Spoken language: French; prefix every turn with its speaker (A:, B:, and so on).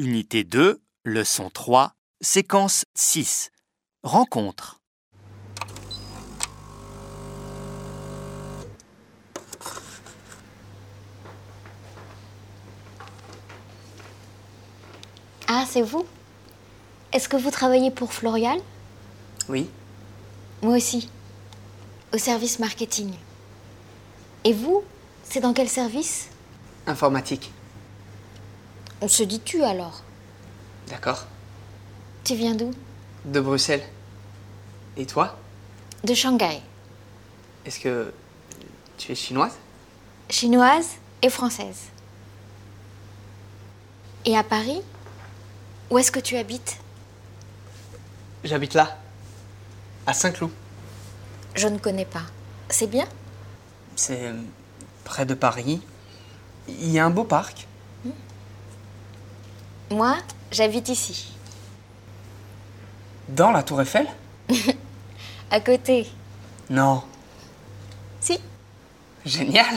A: Unité 2, leçon 3, séquence 6. Rencontre.
B: Ah, c'est vous? Est-ce que vous travaillez pour Florial?
C: Oui.
B: Moi aussi. Au service marketing. Et vous C'est dans quel service?
C: Informatique.
B: On se dit tu alors.
C: D'accord.
B: Tu viens d'où?
C: De Bruxelles. Et toi?
B: De Shanghai.
C: Est-ce que tu es chinoise?
B: Chinoise et française. Et à Paris? Où est-ce que tu habites?
C: J'habite là. À Saint-Cloud.
B: Je ne connais pas. C'est bien?
C: C'est euh, près de Paris. Il y a un beau parc.
B: Moi, j'habite ici.
C: Dans la Tour Eiffel?
B: À côté.
C: Non.
B: Si
C: Génial